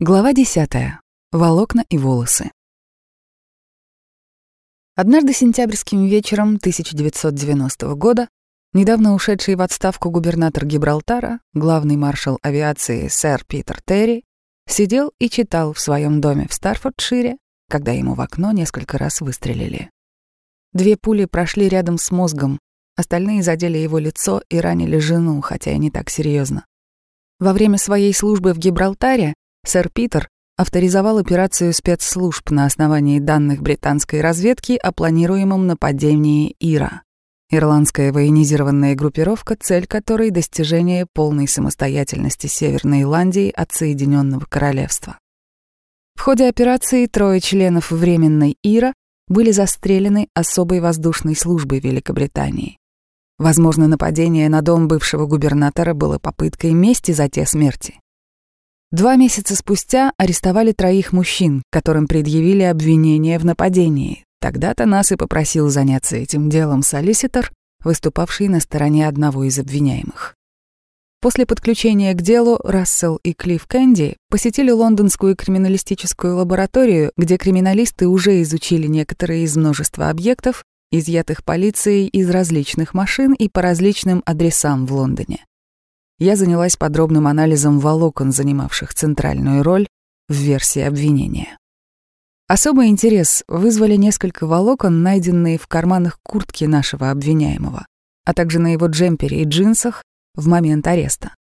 Глава 10. Волокна и волосы. Однажды сентябрьским вечером 1990 года недавно ушедший в отставку губернатор Гибралтара, главный маршал авиации сэр Питер Терри, сидел и читал в своем доме в Старфордшире, когда ему в окно несколько раз выстрелили. Две пули прошли рядом с мозгом, остальные задели его лицо и ранили жену, хотя и не так серьезно. Во время своей службы в Гибралтаре Сэр Питер авторизовал операцию спецслужб на основании данных британской разведки о планируемом нападении Ира. Ирландская военизированная группировка, цель которой — достижение полной самостоятельности Северной Ирландии от Соединенного Королевства. В ходе операции трое членов Временной Ира были застрелены особой воздушной службой Великобритании. Возможно, нападение на дом бывшего губернатора было попыткой мести за те смерти. Два месяца спустя арестовали троих мужчин, которым предъявили обвинение в нападении. Тогда-то нас и попросил заняться этим делом солиситор, выступавший на стороне одного из обвиняемых. После подключения к делу Рассел и Клифф Кэнди посетили лондонскую криминалистическую лабораторию, где криминалисты уже изучили некоторые из множества объектов, изъятых полицией из различных машин и по различным адресам в Лондоне я занялась подробным анализом волокон, занимавших центральную роль в версии обвинения. Особый интерес вызвали несколько волокон, найденные в карманах куртки нашего обвиняемого, а также на его джемпере и джинсах в момент ареста.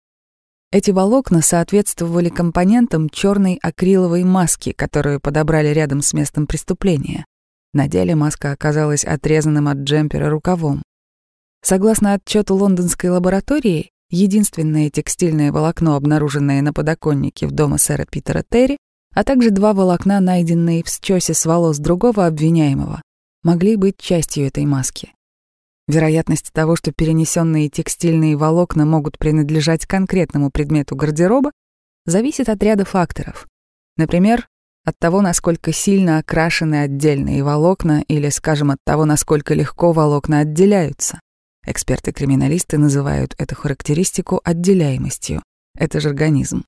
Эти волокна соответствовали компонентам черной акриловой маски, которую подобрали рядом с местом преступления. На деле маска оказалась отрезанным от джемпера рукавом. Согласно отчету лондонской лаборатории, единственное текстильное волокно, обнаруженное на подоконнике в доме сэра Питера Терри, а также два волокна, найденные в счёсе с волос другого обвиняемого, могли быть частью этой маски. Вероятность того, что перенесенные текстильные волокна могут принадлежать конкретному предмету гардероба, зависит от ряда факторов. Например, от того, насколько сильно окрашены отдельные волокна или, скажем, от того, насколько легко волокна отделяются. Эксперты-криминалисты называют эту характеристику отделяемостью. Это же организм.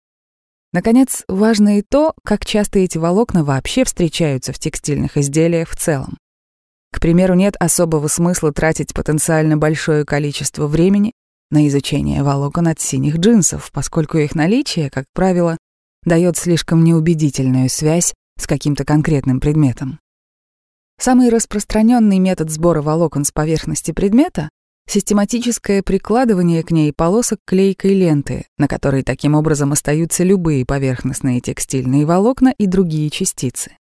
Наконец, важно и то, как часто эти волокна вообще встречаются в текстильных изделиях в целом. К примеру, нет особого смысла тратить потенциально большое количество времени на изучение волокон от синих джинсов, поскольку их наличие, как правило, дает слишком неубедительную связь с каким-то конкретным предметом. Самый распространенный метод сбора волокон с поверхности предмета систематическое прикладывание к ней полосок клейкой ленты, на которой таким образом остаются любые поверхностные текстильные волокна и другие частицы.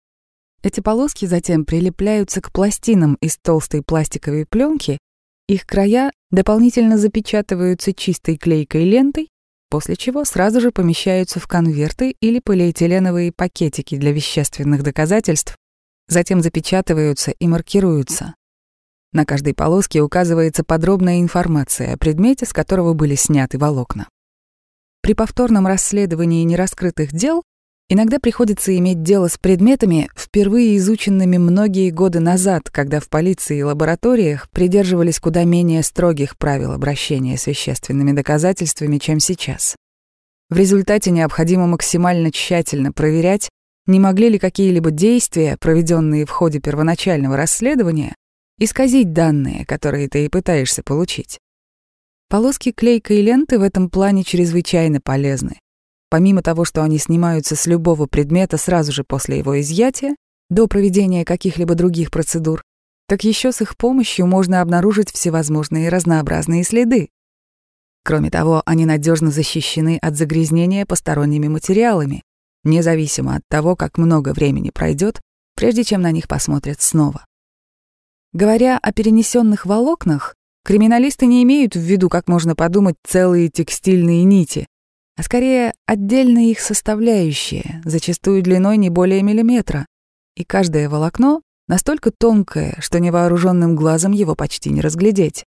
Эти полоски затем прилепляются к пластинам из толстой пластиковой пленки, их края дополнительно запечатываются чистой клейкой лентой, после чего сразу же помещаются в конверты или полиэтиленовые пакетики для вещественных доказательств, затем запечатываются и маркируются. На каждой полоске указывается подробная информация о предмете, с которого были сняты волокна. При повторном расследовании нераскрытых дел иногда приходится иметь дело с предметами, впервые изученными многие годы назад, когда в полиции и лабораториях придерживались куда менее строгих правил обращения с вещественными доказательствами, чем сейчас. В результате необходимо максимально тщательно проверять, не могли ли какие-либо действия, проведенные в ходе первоначального расследования, исказить данные, которые ты и пытаешься получить. Полоски клейкой ленты в этом плане чрезвычайно полезны. Помимо того, что они снимаются с любого предмета сразу же после его изъятия, до проведения каких-либо других процедур, так еще с их помощью можно обнаружить всевозможные разнообразные следы. Кроме того, они надежно защищены от загрязнения посторонними материалами, независимо от того, как много времени пройдет, прежде чем на них посмотрят снова. Говоря о перенесенных волокнах, криминалисты не имеют в виду, как можно подумать, целые текстильные нити, а скорее отдельные их составляющие, зачастую длиной не более миллиметра, и каждое волокно настолько тонкое, что невооруженным глазом его почти не разглядеть.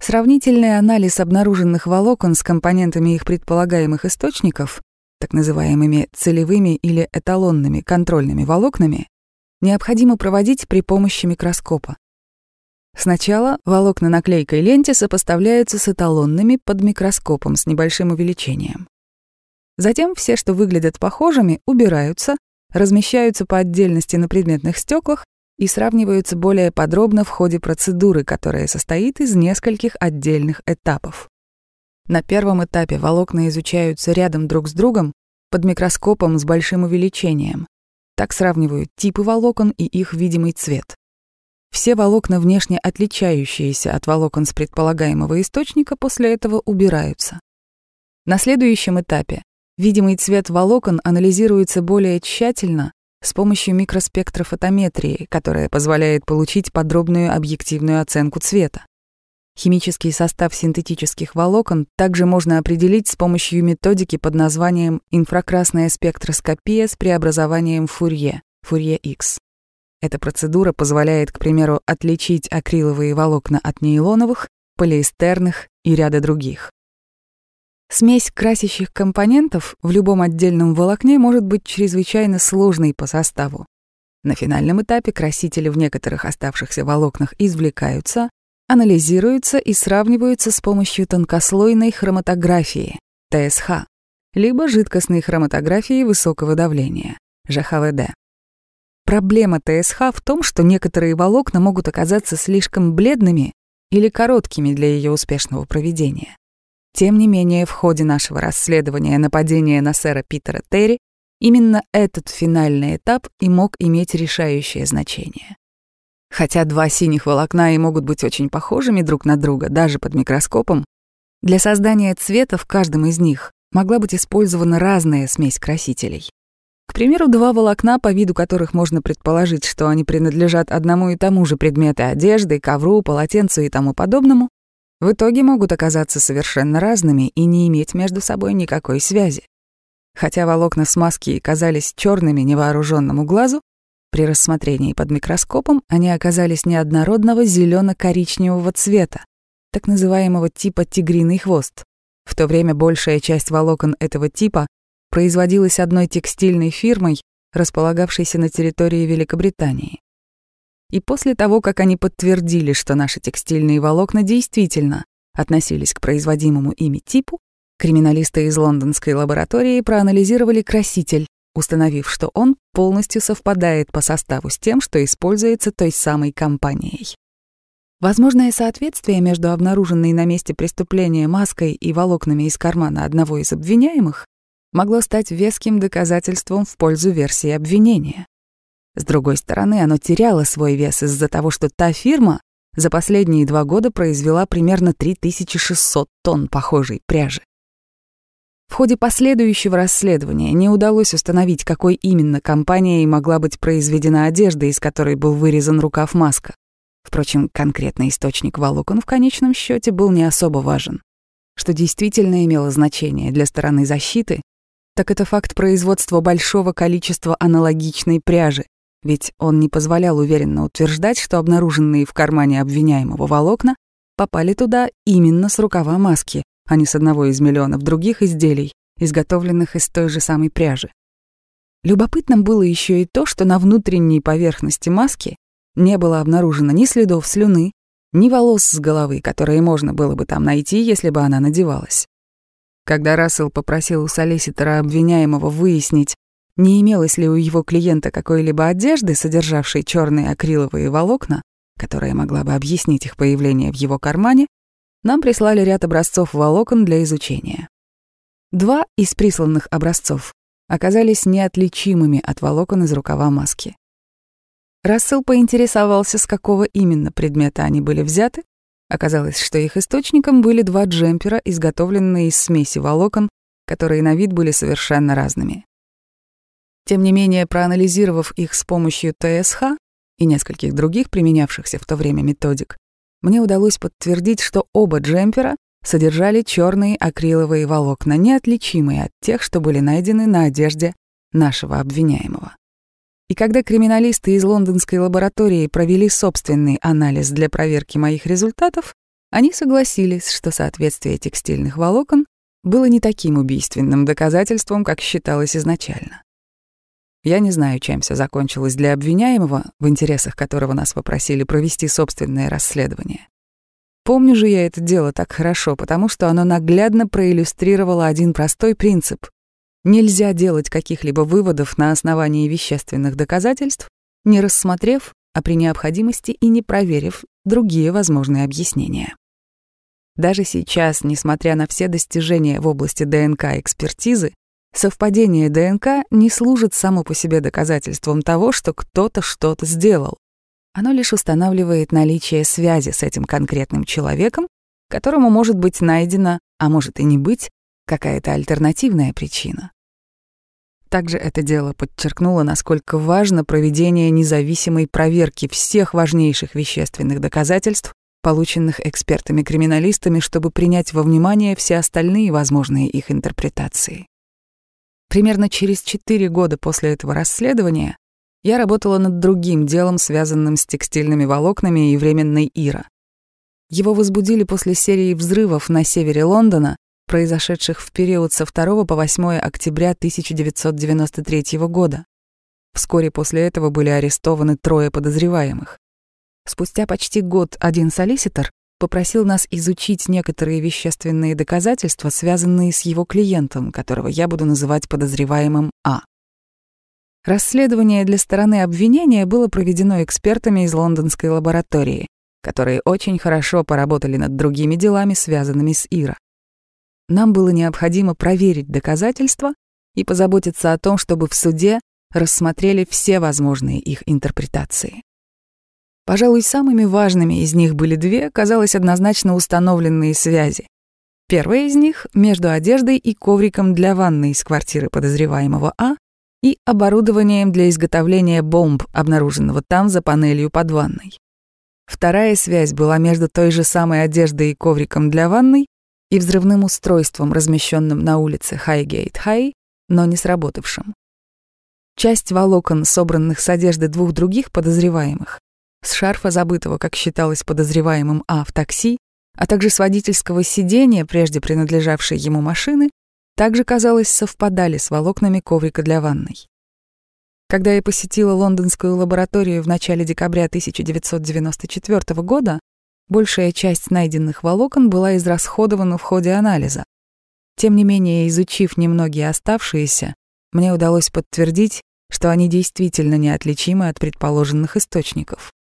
Сравнительный анализ обнаруженных волокон с компонентами их предполагаемых источников, так называемыми целевыми или эталонными контрольными волокнами, необходимо проводить при помощи микроскопа. Сначала волокна на клейкой ленте сопоставляются с эталонными под микроскопом с небольшим увеличением. Затем все, что выглядят похожими, убираются, размещаются по отдельности на предметных стеклах и сравниваются более подробно в ходе процедуры, которая состоит из нескольких отдельных этапов. На первом этапе волокна изучаются рядом друг с другом под микроскопом с большим увеличением. Так сравнивают типы волокон и их видимый цвет. Все волокна, внешне отличающиеся от волокон с предполагаемого источника, после этого убираются. На следующем этапе видимый цвет волокон анализируется более тщательно с помощью микроспектрофотометрии, которая позволяет получить подробную объективную оценку цвета. Химический состав синтетических волокон также можно определить с помощью методики под названием инфракрасная спектроскопия с преобразованием Фурье, Фурье-X. Эта процедура позволяет, к примеру, отличить акриловые волокна от нейлоновых, полиэстерных и ряда других. Смесь красящих компонентов в любом отдельном волокне может быть чрезвычайно сложной по составу. На финальном этапе красители в некоторых оставшихся волокнах извлекаются, анализируются и сравниваются с помощью тонкослойной хроматографии, ТСХ, либо жидкостной хроматографии высокого давления, ЖХВД. Проблема ТСХ в том, что некоторые волокна могут оказаться слишком бледными или короткими для ее успешного проведения. Тем не менее, в ходе нашего расследования нападения на сэра Питера Терри именно этот финальный этап и мог иметь решающее значение. Хотя два синих волокна и могут быть очень похожими друг на друга, даже под микроскопом, для создания цвета в каждом из них могла быть использована разная смесь красителей. К примеру, два волокна, по виду которых можно предположить, что они принадлежат одному и тому же предмету одежды, ковру, полотенцу и тому подобному, в итоге могут оказаться совершенно разными и не иметь между собой никакой связи. Хотя волокна смазки и казались черными невооруженному глазу, при рассмотрении под микроскопом они оказались неоднородного зелено-коричневого цвета, так называемого типа тигриный хвост. В то время большая часть волокон этого типа производилась одной текстильной фирмой, располагавшейся на территории Великобритании. И после того, как они подтвердили, что наши текстильные волокна действительно относились к производимому ими типу, криминалисты из лондонской лаборатории проанализировали краситель, установив, что он полностью совпадает по составу с тем, что используется той самой компанией. Возможное соответствие между обнаруженной на месте преступления маской и волокнами из кармана одного из обвиняемых могло стать веским доказательством в пользу версии обвинения. С другой стороны, оно теряло свой вес из-за того, что та фирма за последние два года произвела примерно 3600 тонн похожей пряжи. В ходе последующего расследования не удалось установить, какой именно компанией могла быть произведена одежда, из которой был вырезан рукав маска. Впрочем, конкретный источник волокон в конечном счете был не особо важен. Что действительно имело значение для стороны защиты, так это факт производства большого количества аналогичной пряжи, ведь он не позволял уверенно утверждать, что обнаруженные в кармане обвиняемого волокна попали туда именно с рукава маски, а не с одного из миллионов других изделий, изготовленных из той же самой пряжи. Любопытным было еще и то, что на внутренней поверхности маски не было обнаружено ни следов слюны, ни волос с головы, которые можно было бы там найти, если бы она надевалась. Когда Рассел попросил у солиситора обвиняемого выяснить, не имелось ли у его клиента какой-либо одежды, содержавшей черные акриловые волокна, которая могла бы объяснить их появление в его кармане, нам прислали ряд образцов волокон для изучения. Два из присланных образцов оказались неотличимыми от волокон из рукава маски. Рассел поинтересовался, с какого именно предмета они были взяты. Оказалось, что их источником были два джемпера, изготовленные из смеси волокон, которые на вид были совершенно разными. Тем не менее, проанализировав их с помощью ТСХ и нескольких других применявшихся в то время методик, мне удалось подтвердить, что оба джемпера содержали черные акриловые волокна, неотличимые от тех, что были найдены на одежде нашего обвиняемого. И когда криминалисты из лондонской лаборатории провели собственный анализ для проверки моих результатов, они согласились, что соответствие текстильных волокон было не таким убийственным доказательством, как считалось изначально. Я не знаю, чем все закончилось для обвиняемого, в интересах которого нас попросили провести собственное расследование. Помню же я это дело так хорошо, потому что оно наглядно проиллюстрировало один простой принцип. Нельзя делать каких-либо выводов на основании вещественных доказательств, не рассмотрев, а при необходимости и не проверив другие возможные объяснения. Даже сейчас, несмотря на все достижения в области ДНК-экспертизы, совпадение ДНК не служит само по себе доказательством того, что кто-то что-то сделал. Оно лишь устанавливает наличие связи с этим конкретным человеком, которому может быть найдена, а может и не быть, какая-то альтернативная причина. Также это дело подчеркнуло, насколько важно проведение независимой проверки всех важнейших вещественных доказательств, полученных экспертами-криминалистами, чтобы принять во внимание все остальные возможные их интерпретации. Примерно через четыре года после этого расследования я работала над другим делом, связанным с текстильными волокнами и временной Ира. Его возбудили после серии взрывов на севере Лондона, произошедших в период со 2 по 8 октября 1993 года. Вскоре после этого были арестованы трое подозреваемых. Спустя почти год один солиситор попросил нас изучить некоторые вещественные доказательства, связанные с его клиентом, которого я буду называть подозреваемым А. Расследование для стороны обвинения было проведено экспертами из лондонской лаборатории, которые очень хорошо поработали над другими делами, связанными с Ира. Нам было необходимо проверить доказательства и позаботиться о том, чтобы в суде рассмотрели все возможные их интерпретации. Пожалуй, самыми важными из них были две, казалось, однозначно установленные связи. Первая из них — между одеждой и ковриком для ванны из квартиры подозреваемого А и оборудованием для изготовления бомб, обнаруженного там за панелью под ванной. Вторая связь была между той же самой одеждой и ковриком для ванной и взрывным устройством, размещенным на улице Хайгейт-Хай, но не сработавшим. Часть волокон, собранных с одежды двух других подозреваемых, с шарфа, забытого, как считалось подозреваемым А в такси, а также с водительского сидения, прежде принадлежавшей ему машины, также, казалось, совпадали с волокнами коврика для ванной. Когда я посетила лондонскую лабораторию в начале декабря 1994 года, Большая часть найденных волокон была израсходована в ходе анализа. Тем не менее, изучив немногие оставшиеся, мне удалось подтвердить, что они действительно неотличимы от предположенных источников.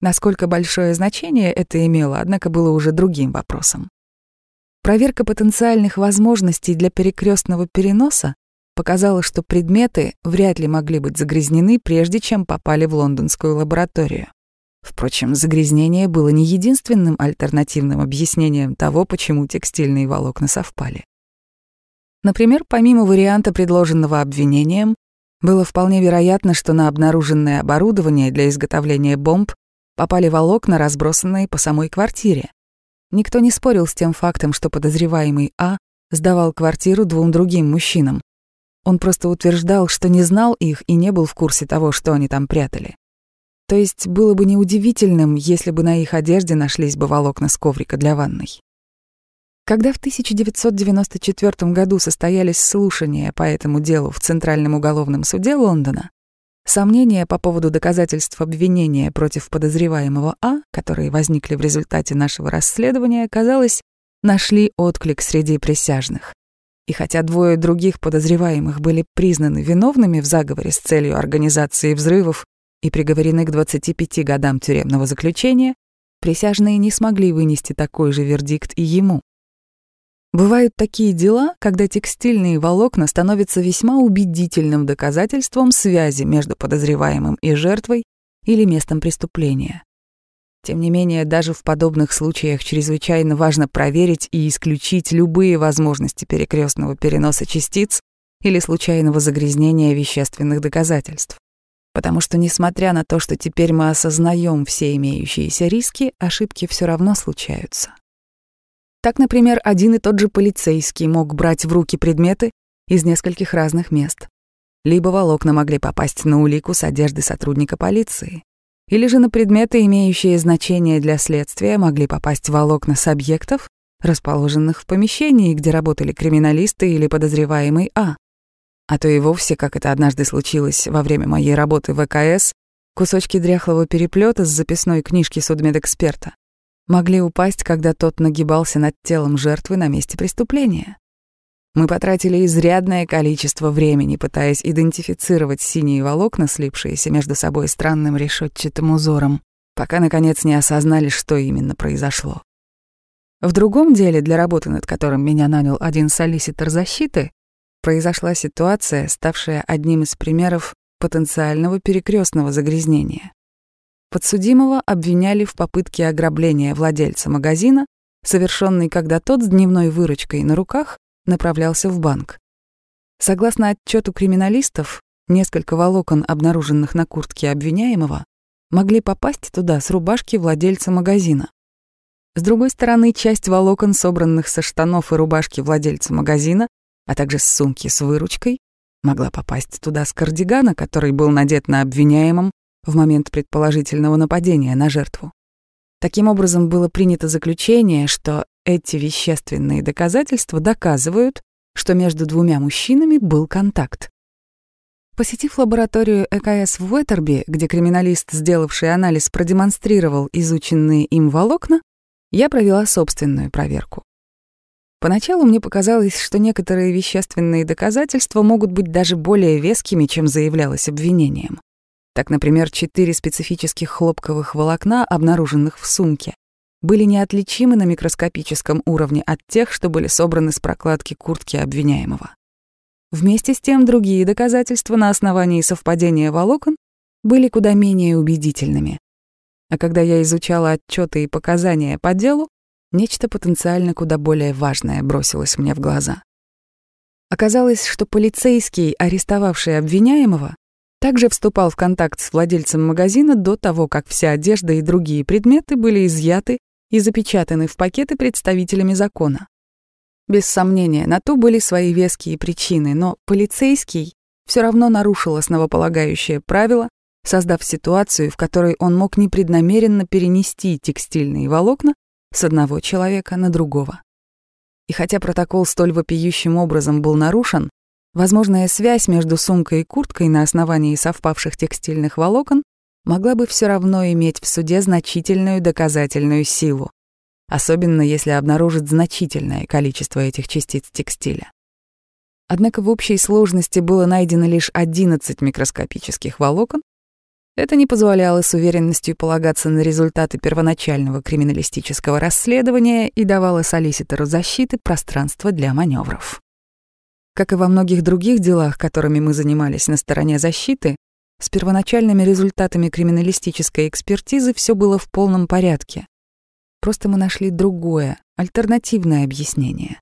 Насколько большое значение это имело, однако, было уже другим вопросом. Проверка потенциальных возможностей для перекрестного переноса показала, что предметы вряд ли могли быть загрязнены, прежде чем попали в лондонскую лабораторию. Впрочем, загрязнение было не единственным альтернативным объяснением того, почему текстильные волокна совпали. Например, помимо варианта, предложенного обвинением, было вполне вероятно, что на обнаруженное оборудование для изготовления бомб попали волокна, разбросанные по самой квартире. Никто не спорил с тем фактом, что подозреваемый А сдавал квартиру двум другим мужчинам. Он просто утверждал, что не знал их и не был в курсе того, что они там прятали. То есть было бы неудивительным, если бы на их одежде нашлись бы волокна с коврика для ванной. Когда в 1994 году состоялись слушания по этому делу в Центральном уголовном суде Лондона, сомнения по поводу доказательств обвинения против подозреваемого А, которые возникли в результате нашего расследования, казалось, нашли отклик среди присяжных. И хотя двое других подозреваемых были признаны виновными в заговоре с целью организации взрывов и приговорены к 25 годам тюремного заключения, присяжные не смогли вынести такой же вердикт и ему. Бывают такие дела, когда текстильные волокна становятся весьма убедительным доказательством связи между подозреваемым и жертвой или местом преступления. Тем не менее, даже в подобных случаях чрезвычайно важно проверить и исключить любые возможности перекрестного переноса частиц или случайного загрязнения вещественных доказательств потому что, несмотря на то, что теперь мы осознаем все имеющиеся риски, ошибки все равно случаются. Так, например, один и тот же полицейский мог брать в руки предметы из нескольких разных мест. Либо волокна могли попасть на улику с одежды сотрудника полиции, или же на предметы, имеющие значение для следствия, могли попасть волокна с объектов, расположенных в помещении, где работали криминалисты или подозреваемый А. А то и вовсе, как это однажды случилось во время моей работы в ВКС, кусочки дряхлого переплета с записной книжки судмедэксперта могли упасть, когда тот нагибался над телом жертвы на месте преступления. Мы потратили изрядное количество времени, пытаясь идентифицировать синие волокна, слипшиеся между собой странным решетчатым узором, пока, наконец, не осознали, что именно произошло. В другом деле, для работы над которым меня нанял один солиситор защиты, произошла ситуация, ставшая одним из примеров потенциального перекрестного загрязнения. Подсудимого обвиняли в попытке ограбления владельца магазина, совершенной, когда тот с дневной выручкой на руках направлялся в банк. Согласно отчету криминалистов, несколько волокон, обнаруженных на куртке обвиняемого, могли попасть туда с рубашки владельца магазина. С другой стороны, часть волокон, собранных со штанов и рубашки владельца магазина, а также с сумки с выручкой, могла попасть туда с кардигана, который был надет на обвиняемом в момент предположительного нападения на жертву. Таким образом, было принято заключение, что эти вещественные доказательства доказывают, что между двумя мужчинами был контакт. Посетив лабораторию ЭКС в Уэтерби, где криминалист, сделавший анализ, продемонстрировал изученные им волокна, я провела собственную проверку. Поначалу мне показалось, что некоторые вещественные доказательства могут быть даже более вескими, чем заявлялось обвинением. Так, например, четыре специфических хлопковых волокна, обнаруженных в сумке, были неотличимы на микроскопическом уровне от тех, что были собраны с прокладки куртки обвиняемого. Вместе с тем другие доказательства на основании совпадения волокон были куда менее убедительными. А когда я изучала отчеты и показания по делу, нечто потенциально куда более важное бросилось мне в глаза. Оказалось, что полицейский, арестовавший обвиняемого, также вступал в контакт с владельцем магазина до того, как вся одежда и другие предметы были изъяты и запечатаны в пакеты представителями закона. Без сомнения, на то были свои веские причины, но полицейский все равно нарушил основополагающее правило создав ситуацию, в которой он мог непреднамеренно перенести текстильные волокна с одного человека на другого. И хотя протокол столь вопиющим образом был нарушен, возможная связь между сумкой и курткой на основании совпавших текстильных волокон могла бы все равно иметь в суде значительную доказательную силу, особенно если обнаружит значительное количество этих частиц текстиля. Однако в общей сложности было найдено лишь 11 микроскопических волокон, это не позволяло с уверенностью полагаться на результаты первоначального криминалистического расследования и давало солиситору защиты пространство для маневров. Как и во многих других делах, которыми мы занимались на стороне защиты, с первоначальными результатами криминалистической экспертизы все было в полном порядке. Просто мы нашли другое, альтернативное объяснение.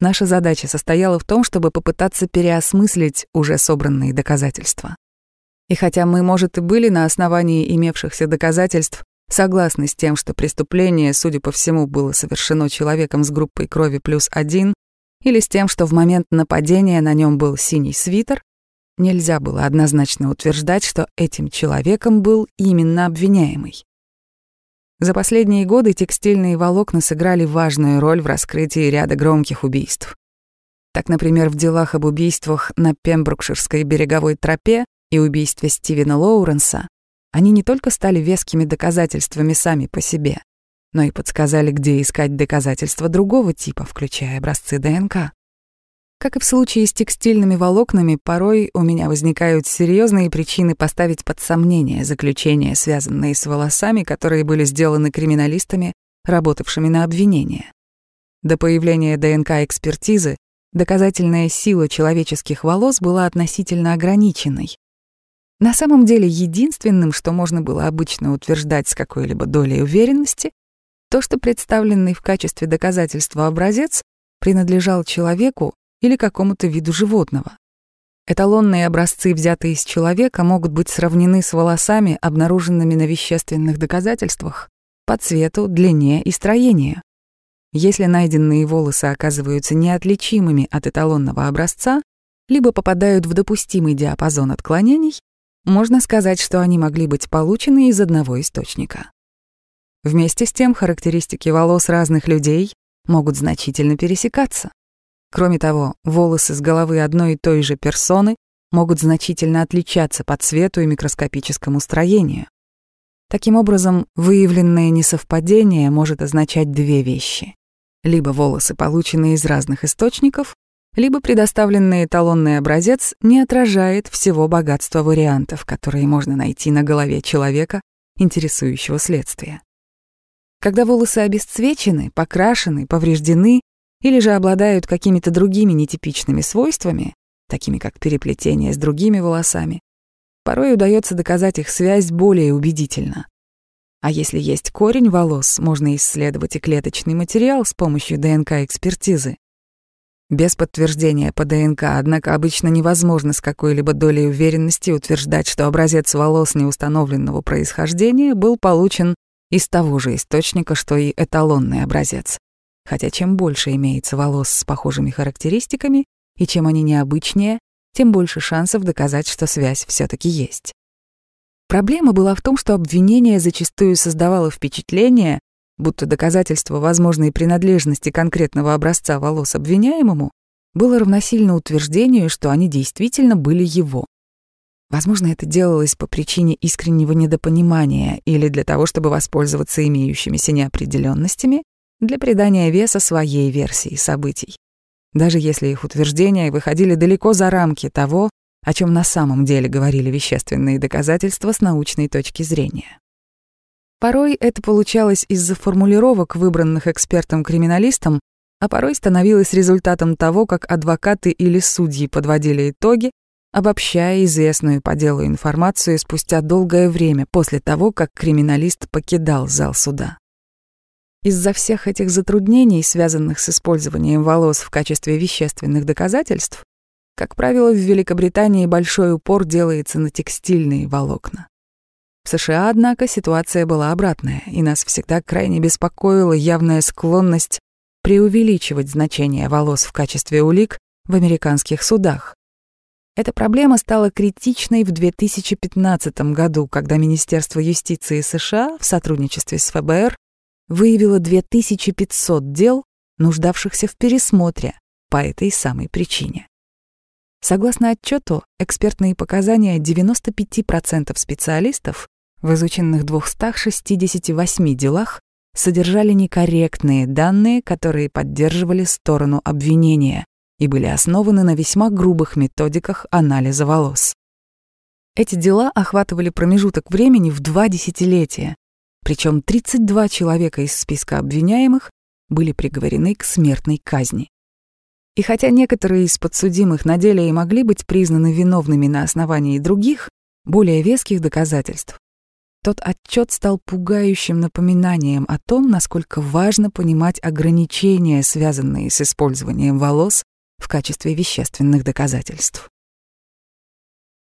Наша задача состояла в том, чтобы попытаться переосмыслить уже собранные доказательства. И хотя мы, может, и были на основании имевшихся доказательств согласны с тем, что преступление, судя по всему, было совершено человеком с группой крови плюс один, или с тем, что в момент нападения на нем был синий свитер, нельзя было однозначно утверждать, что этим человеком был именно обвиняемый. За последние годы текстильные волокна сыграли важную роль в раскрытии ряда громких убийств. Так, например, в делах об убийствах на Пембрукширской береговой тропе и убийстве Стивена Лоуренса, они не только стали вескими доказательствами сами по себе, но и подсказали, где искать доказательства другого типа, включая образцы ДНК. Как и в случае с текстильными волокнами, порой у меня возникают серьезные причины поставить под сомнение заключения, связанные с волосами, которые были сделаны криминалистами, работавшими на обвинение. До появления ДНК-экспертизы доказательная сила человеческих волос была относительно ограниченной, на самом деле единственным, что можно было обычно утверждать с какой-либо долей уверенности, то, что представленный в качестве доказательства образец принадлежал человеку или какому-то виду животного. Эталонные образцы, взятые из человека, могут быть сравнены с волосами, обнаруженными на вещественных доказательствах по цвету, длине и строению. Если найденные волосы оказываются неотличимыми от эталонного образца, либо попадают в допустимый диапазон отклонений, можно сказать, что они могли быть получены из одного источника. Вместе с тем характеристики волос разных людей могут значительно пересекаться. Кроме того, волосы с головы одной и той же персоны могут значительно отличаться по цвету и микроскопическому строению. Таким образом, выявленное несовпадение может означать две вещи. Либо волосы, полученные из разных источников, либо предоставленный эталонный образец не отражает всего богатства вариантов, которые можно найти на голове человека, интересующего следствия. Когда волосы обесцвечены, покрашены, повреждены или же обладают какими-то другими нетипичными свойствами, такими как переплетение с другими волосами, порой удается доказать их связь более убедительно. А если есть корень волос, можно исследовать и клеточный материал с помощью ДНК-экспертизы. Без подтверждения по ДНК, однако, обычно невозможно с какой-либо долей уверенности утверждать, что образец волос неустановленного происхождения был получен из того же источника, что и эталонный образец. Хотя чем больше имеется волос с похожими характеристиками, и чем они необычнее, тем больше шансов доказать, что связь все таки есть. Проблема была в том, что обвинение зачастую создавало впечатление, будто доказательство возможной принадлежности конкретного образца волос обвиняемому было равносильно утверждению, что они действительно были его. Возможно, это делалось по причине искреннего недопонимания или для того, чтобы воспользоваться имеющимися неопределенностями для придания веса своей версии событий. Даже если их утверждения выходили далеко за рамки того, о чем на самом деле говорили вещественные доказательства с научной точки зрения. Порой это получалось из-за формулировок, выбранных экспертом-криминалистом, а порой становилось результатом того, как адвокаты или судьи подводили итоги, обобщая известную по делу информацию спустя долгое время после того, как криминалист покидал зал суда. Из-за всех этих затруднений, связанных с использованием волос в качестве вещественных доказательств, как правило, в Великобритании большой упор делается на текстильные волокна. В США, однако, ситуация была обратная, и нас всегда крайне беспокоила явная склонность преувеличивать значение волос в качестве улик в американских судах. Эта проблема стала критичной в 2015 году, когда Министерство юстиции США в сотрудничестве с ФБР выявило 2500 дел, нуждавшихся в пересмотре по этой самой причине. Согласно отчету, экспертные показания 95% специалистов в изученных 268 делах содержали некорректные данные, которые поддерживали сторону обвинения и были основаны на весьма грубых методиках анализа волос. Эти дела охватывали промежуток времени в два десятилетия, причем 32 человека из списка обвиняемых были приговорены к смертной казни. И хотя некоторые из подсудимых на деле и могли быть признаны виновными на основании других, более веских доказательств, тот отчет стал пугающим напоминанием о том, насколько важно понимать ограничения, связанные с использованием волос в качестве вещественных доказательств.